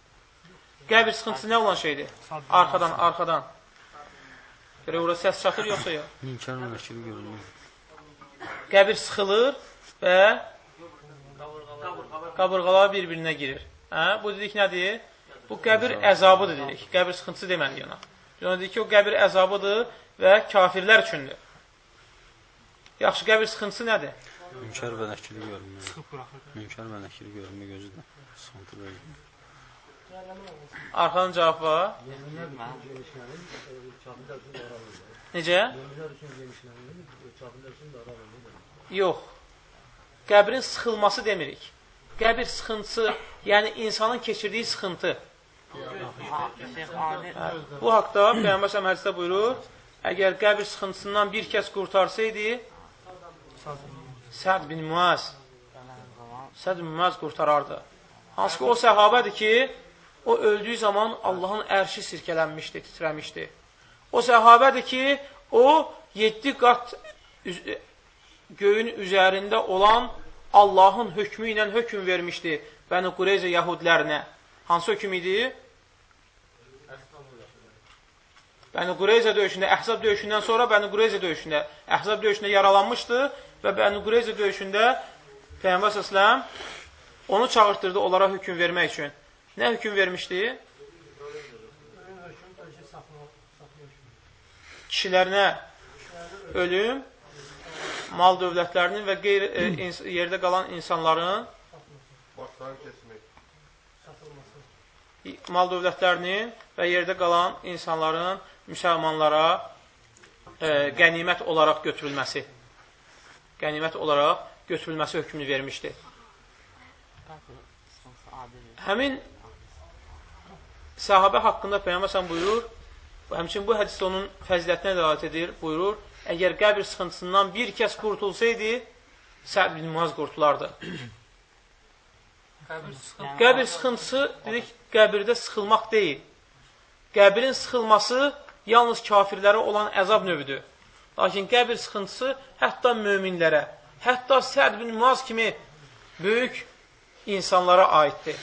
Qəbir sıxıntısı nə olan şeydir? Arxadan, arxadan. Görə ora səs çatır, yoxsa yox? İnkar və nəkiri görünür. Qəbir sıxılır və qabırğalar bir-birinə girir. Hə? Bu dedik nədir? Bu qəbir əzabıdır dedik. Qəbir sıxıntısı deməli yana. Ona dedik ki, o qəbir əzabıdır və kafirlər üçündür. Yaxşı, qəbir sıxıntısı nədir? Münkar və nəkiri görünmür. Münkar və nəkiri görünmür gözü də. Sıxıntı böyle. Arxanın cavab var. Necə? Yox. Qəbrin sıxılması demirik. Qəbir sıxıntısı, yəni insanın keçirdiyi sıxıntı. Bu haqda Peyğəmbər səhəm hədisdə buyurur, əgər qəbir sıxıntısından bir kəs qurtarsaydı, Səd bin Muaz, Səd bin Muaz qurtarardı. Hansı ki, o səhabədir ki, o öldüyü zaman Allahın ərşi sirkələnmişdi, titrəmişdi. O səhabədir ki, o 7 qat göyün üzərində olan Allahın hökmü ilə hökm vermişdi Bəni Qureyzə yəhudilərinə. Hansı hökm idi? Bəni Qureyzə döyüşündə, Əhzab döyüşündən sonra Bəni Qureyzə döyüşündə, Əhzab döyüşündə yaralanmışdı və Bəni Qureyzə döyüşündə Peyğəmbər səsləm onu çağırtırdı onlara hökm vermək üçün. Nə hökm vermişdi? Kişilərinə ölüm, mal dövlətlərinin və qeyri e, yerdə qalan insanların mal dövlətlərinin və yerdə qalan insanların müsəlmanlara e, qənimət olaraq götürülməsi qənimət olaraq götürülməsi hökmünü vermişdi. Həmin sahabə haqqında Peyyəməsən buyurur, həmçin bu hədisdə onun fəzilətinə dəlat edir, buyurur, əgər qəbir sıxıntısından bir kəs qurtulsaydı, Səd bin Muaz qurtulardı. Qəbir sıxıntısı, dedik, qəbirdə sıxılmaq deyil. Qəbirin sıxılması yalnız kafirlərə olan əzab növüdür. Lakin qəbir sıxıntısı hətta möminlərə, hətta Səd bin Muaz kimi böyük insanlara aiddir.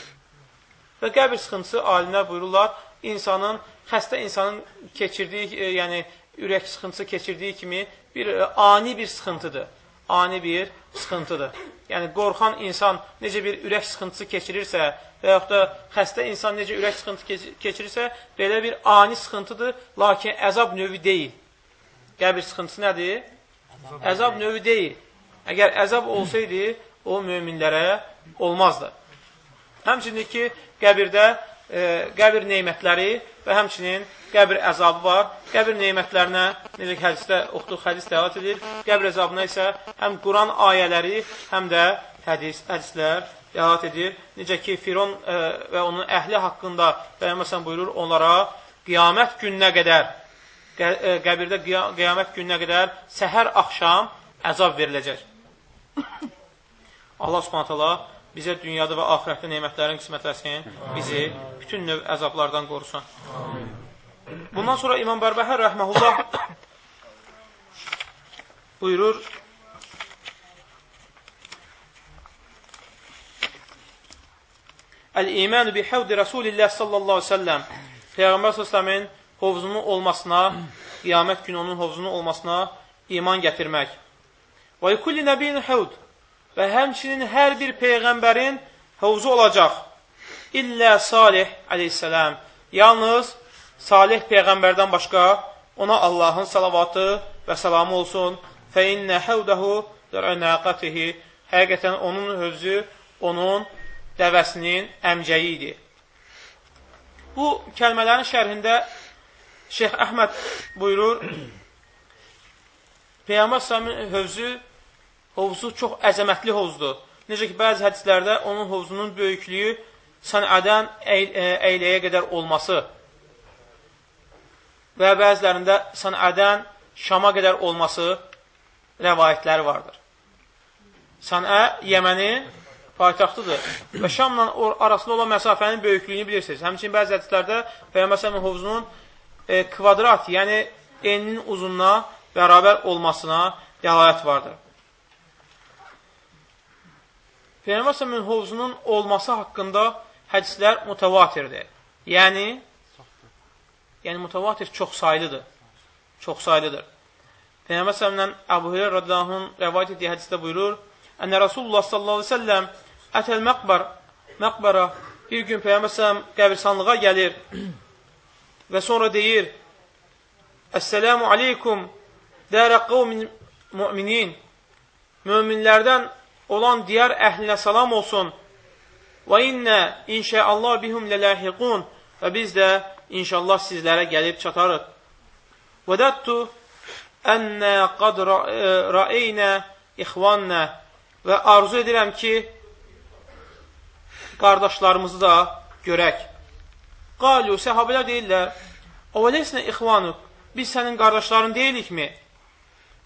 Və qəbir sıxıntısı alimlər buyururlar, insanın, xəstə insanın keçirdiyi, e, yəni ürək sıxıntısı keçirdiyi kimi bir e, ani bir sıxıntıdır. Ani bir sıxıntıdır. Yəni, qorxan insan necə bir ürək sıxıntısı keçirirsə və yaxud da xəstə insan necə ürək sıxıntısı keçirirsə, belə bir ani sıxıntıdır, lakin əzab növü deyil. Qəbir sıxıntısı nədir? Əzab növü deyil. Əgər əzab olsaydı, o möminlərə olmazdı. Həmçinin ki, qəbirdə e, qəbir neymətləri və həmçinin qəbir əzabı var. Qəbir neymətlərinə, necə ki, hədisdə oxuduq, hədis dəvat edir. Qəbir əzabına isə həm Quran ayələri, həm də hədis, hədislər dəvat edir. Necə ki, Firon e, və onun əhli haqqında Peyğəmbər buyurur, onlara qiyamət gününə qədər, qəbirdə qiyamət gününə qədər səhər axşam əzab veriləcək. Allah subhanətələ bizə dünyada və ahirətdə neymətlərin qismət etsin, bizi bütün növ əzablardan qorusun. Bundan sonra İmam Bərbəhər rəhməhullah buyurur, Əl-imənu bi həvdi Rasulillah sallallahu səlləm Peyğəmbər s.ə.v-in hovzunun olmasına, qiyamət günü onun hovzunun olmasına iman gətirmək. Və kulli nəbiyin həvd və həmçinin hər bir peyğəmbərin hovzu olacaq. İllə Salih aleyhissalam. Yalnız Salih peyğəmbərdən başqa ona Allahın salavatı və salamı olsun. Fə innə həvdəhu dərənəqatihi. Həqiqətən onun hövzü onun dəvəsinin əmcəyi idi. Bu kəlmələrin şərhində Şeyx Əhməd buyurur, Peyğəmbər Səmin hövzü Hovuzu çox əzəmətli hovuzdur. Necə ki, bəzi hədislərdə onun hovuzunun böyüklüyü sənədən əyləyə qədər olması və bəzilərində sənədən Şama qədər olması rəvayətləri vardır. Sənə Yəmənin paytaxtıdır və Şamla arasında olan məsafənin böyüklüyünü bilirsiniz. Həmçin bəzi hədislərdə Peyğəmbər hovuzunun e, kvadrat, yəni eninin uzunluğa bərabər olmasına dəlalət vardır. Peyğəmbər s.ə.v-in hovuzunun olması haqqında hədislər mütəvatirdir. Yəni, yəni mütəvatir çox saylıdır. Çox saylıdır. Peyğəmbər s.ə.v-dən Əbu Hüreyr radiyallahu rəvayət etdiyi hədisdə buyurur, Ənə Rasulullah sallallahu aleyhi ve selləm ətəl məqbar, məqbara bir gün Peyğəmbər s.ə.v qəbirsanlığa gəlir və sonra deyir, Əssəlamu aleykum dərə qavmin müminin Möminlərdən olan diyar əhlinə salam olsun. Və innə inşəallah bihum lələhiqun və biz də inşallah sizlərə gəlib çatarıq. Vədəttu ənnə qad rəeynə ixvannə və arzu edirəm ki, qardaşlarımızı da görək. Qalu, səhabələr deyirlər, o vələyəsinə ixvanuq, biz sənin qardaşların deyilikmi?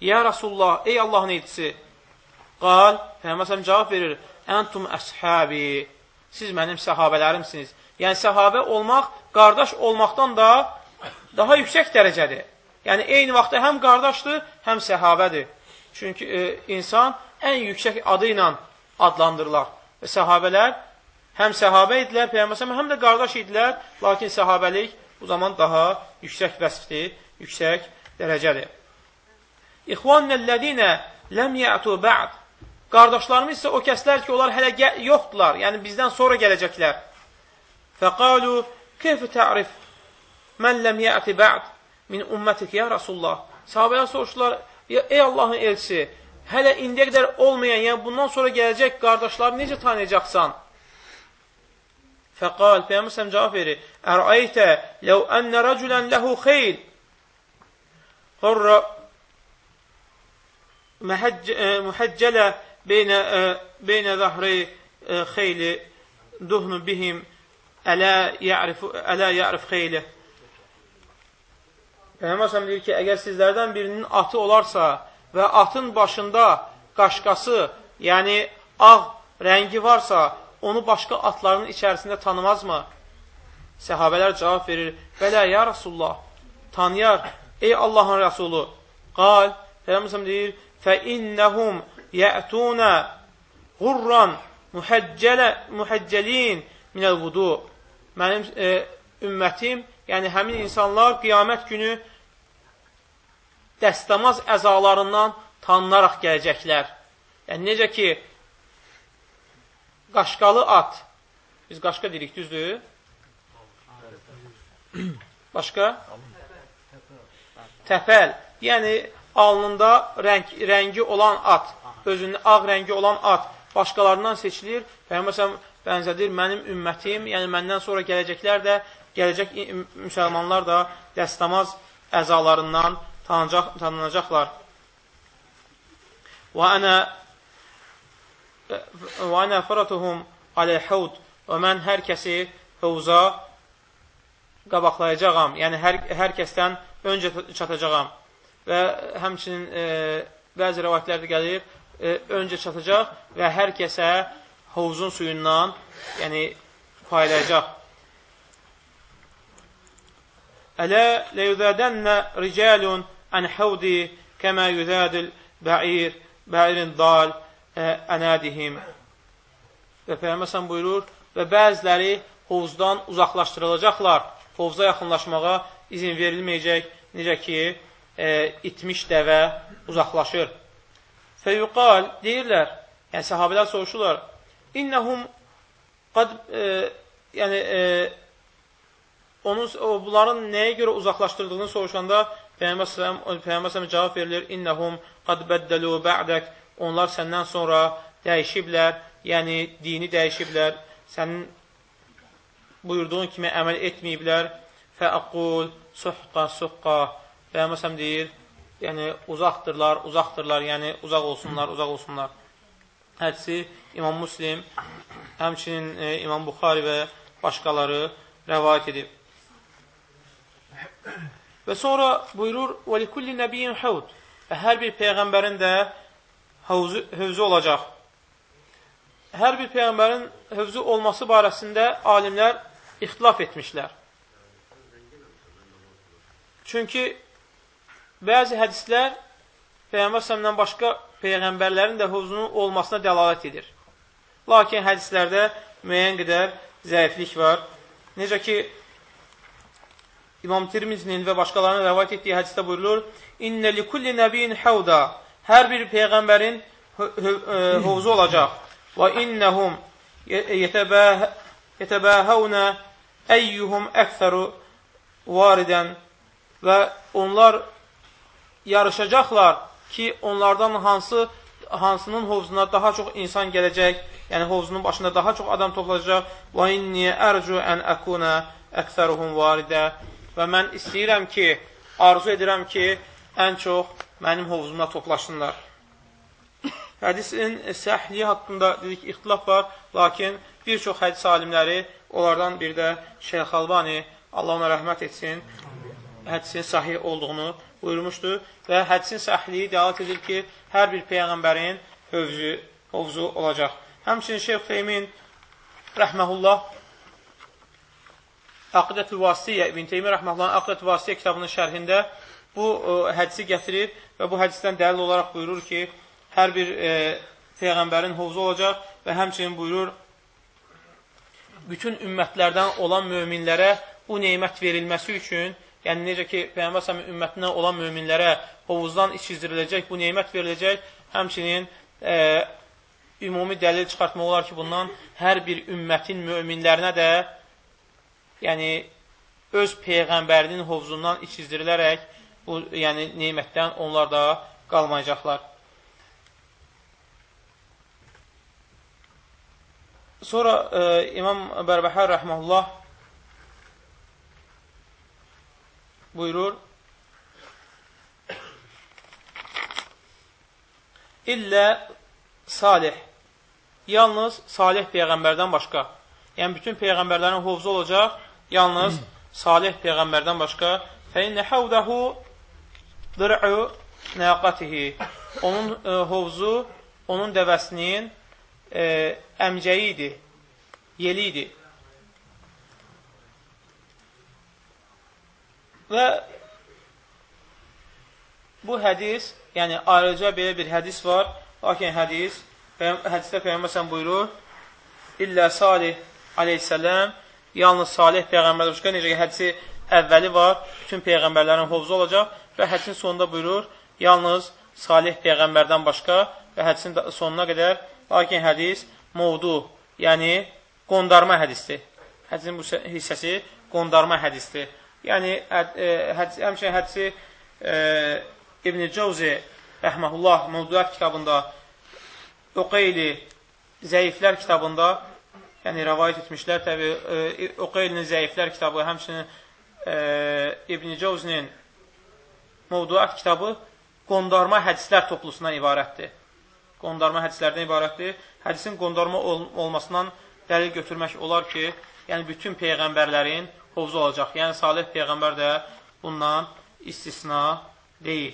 Ya Rasulullah, ey Allahın elçisi, Qal, Peyğəmbər cavab verir, Əntum əshabi, siz mənim səhabələrimsiniz. Yəni, səhabə olmaq, qardaş olmaqdan da daha yüksək dərəcədir. Yəni, eyni vaxtda həm qardaşdır, həm səhabədir. Çünki e, insan ən yüksək adı ilə adlandırılar. Və səhabələr həm səhabə idilər, Peyğəmbər həm də qardaş idilər, lakin səhabəlik bu zaman daha yüksək vəsfdir, yüksək dərəcədir. İxvanəllədinə ləm yətu bə'd Qardaşlarımız isə o kəslər ki, onlar hələ yoxdular, yəni bizdən sonra gələcəklər. Fəqalu, keyfə tərif mən ləm yəti bə'd min ümmətik, ya Rasulullah. Sahabələr soruşdular, ey Allahın elçisi, hələ indiyə qədər olmayan, yəni bundan sonra gələcək qardaşları necə tanıyacaqsan? Fəqal, Peyyəməsəm cavab verir, Əraytə, ləv ənnə rəculən ləhu xeyl, hurra mühəccələ beynə, ə, beynə zahri ə, xeyli duhnu bihim ələ ya'rif, ələ ya'rif xeyli. Peyğəmbər deyir ki, əgər sizlərdən birinin atı olarsa və atın başında qaşqası, yəni ağ rəngi varsa, onu başqa atların içərisində tanımazmı? Səhabələr cavab verir, bələ, ya Rasulullah, tanıyar, ey Allahın Rəsulu. Qal, Peyğəmbər deyir, fəinnəhum yə'tunə qurran mühəccəlin minəl vudu. Mənim e, ümmətim, yəni həmin insanlar qiyamət günü dəstəmaz əzalarından tanınaraq gələcəklər. Yəni, necə ki, qaşqalı at, biz qaşqa deyirik, düzdür? (clears throat) Başqa? Təpəl, yəni alnında rəng, rəngi olan at özündə ağ rəngi olan at başqalarından seçilir. Peyğəmbər bənzədir, mənim ümmətim, yəni məndən sonra gələcəklər də, gələcək müsəlmanlar da dəstəmaz əzalarından tanınacaq, tanınacaqlar. Və ənə və ənə fəratuhum aləyhəud və mən hər kəsi həvza qabaqlayacağam, yəni hər, hər kəsdən öncə çatacağam. Və həmçinin e, bəzi rəvayətlərdə gəlir, e, öncə çatacaq və hər kəsə hovuzun suyundan yəni, paylayacaq. Ələ ləyudədənnə ricəlun ən həvdi kəmə yüzədil bə'ir, bə'irin dal ənədihim. Və Peyğəmbər buyurur, və bəziləri hovuzdan uzaqlaşdırılacaqlar. Hovuza yaxınlaşmağa izin verilməyəcək, necə ki, e, itmiş dəvə uzaqlaşır. Fəyuqal, deyirlər, yəni səhabələr soruşurlar, İnnəhum qad, e, yəni, e, onun, o, bunların nəyə görə uzaqlaşdırdığını soruşanda Peyğəmbər cavab verilir, İnnəhum qad bəddəlu bə'dək, onlar səndən sonra dəyişiblər, yəni dini dəyişiblər, sənin buyurduğun kimi əməl etməyiblər. Fəəqul suhqa suhqa Peyğəmbər deyir, yəni uzaqdırlar, uzaqdırlar, yəni uzaq olsunlar, uzaq olsunlar. Hədisi İmam Muslim, həmçinin e, İmam Buxari və başqaları rəvayət edib. Və sonra buyurur: "Və likulli nəbiyyin havd." Və hər bir peyğəmbərin də hövzü, hövzü olacaq. Hər bir Peyğəmbərin hövzü olması barəsində alimlər ixtilaf etmişlər. Çünki bəzi hədislər Peyğəmbər səmdən başqa Peyğəmbərlərin də hovzunun olmasına dəlalət edir. Lakin hədislərdə müəyyən qədər zəiflik var. Necə ki, İmam Tirmizinin və başqalarının rəvayət etdiyi hədisdə buyurulur, İnnə li kulli nəbiyin həvda Hər bir Peyğəmbərin hovuzu olacaq. Və innəhum yetəbəhəvnə əyyuhum əksəru varidən və onlar yarışacaqlar ki, onlardan hansı hansının hovzuna daha çox insan gələcək, yəni hovzunun başında daha çox adam toplanacaq. Və inni ərcu ən əkuna əksəruhum varidə və mən istəyirəm ki, arzu edirəm ki, ən çox mənim hovzumda toplaşsınlar. Hədisin səhliyi haqqında dedik, ixtilaf var, lakin bir çox hədis alimləri, onlardan bir də Şeyx Albani, Allah ona rəhmət etsin, hədisin sahih olduğunu buyurmuşdur və hədisin səhliyi dəlat edir ki, hər bir Peyğəmbərin hövzü, hovzu olacaq. Həmçinin Şeyx Feymin rəhməhullah Aqidətül Vasiyyə, İbn Teymi rəhməhullah Aqidətül Vasiyyə kitabının şərhində bu ə, hədisi gətirir və bu hədisdən dəlil olaraq buyurur ki, hər bir e, Peyğəmbərin hovuzu olacaq və həmçinin buyurur, bütün ümmətlərdən olan möminlərə bu neymət verilməsi üçün, yəni necə ki, Peyğəmbər səmin ümmətindən olan möminlərə hovuzdan içizdiriləcək, bu neymət veriləcək, həmçinin e, ümumi dəlil çıxartmaq olar ki, bundan hər bir ümmətin möminlərinə də yəni öz Peyğəmbərinin hovuzundan içizdirilərək bu yəni neymətdən onlar da qalmayacaqlar. Sonra e, İmam Bərbəhər rəhməhullah buyurur İllə salih. Yalnız salih peyğəmbərdən başqa. Yəni bütün peyğəmbərlərin hovzu olacaq yalnız salih peyğəmbərdən başqa. Fəinnə həvdəhu dır'u nəqatihi onun e, hovzu onun dəvəsinin e, əmcəyi idi, yeli idi. Və bu hədis, yəni ayrıca belə bir hədis var, lakin hədis, hədisdə Peyyəməsən buyurur, İllə Salih aleyhissələm, yalnız Salih Peyğəmbər necə ki, hədisi əvvəli var, bütün Peyğəmbərlərin hovzu olacaq və hədisin sonunda buyurur, yalnız Salih Peyğəmbərdən başqa və hədisin sonuna qədər Lakin hədis movdu, yəni qondarma hədisdir. Hədisin bu hissəsi qondarma hədisdir. Yəni, e, hədis, həmçinin hədisi e, İbn-i Cavzi rəhməhullah Mevduat kitabında Oqeyli Zəiflər kitabında yəni rəvayət etmişlər. Təbi, e, Oqeylinin Zəiflər kitabı, həmçinin e, İbn-i Cavzinin Mevduat kitabı qondarma hədislər toplusundan ibarətdir qondarma hədislərdən ibarətdir. Hədisin qondarma ol olmasından dəlil götürmək olar ki, yəni bütün peyğəmbərlərin hovzu olacaq. Yəni Salih peyğəmbər də bundan istisna deyil.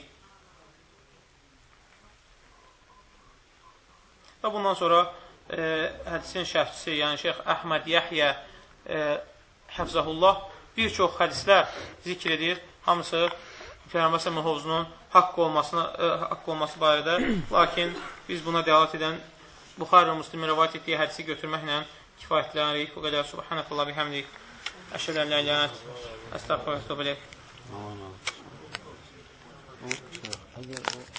Və bundan sonra e, hədisin şərhçisi, yəni Şeyx Əhməd Yəhyə e, Həfzəhullah bir çox hədislər zikr edir. Hamısı Peyğəmbər səmin hovuzunun haqq olmasına, ə, e, haqq olması barədə. (clears throat) Lakin biz buna dəlalət edən Buxarə Müslimin rəvayət etdiyi hədisi götürməklə kifayətlənirik. Bu qədər subhanətullah bihəmdik. Əşhədə ən illallah. Əstəğfirullah əgər o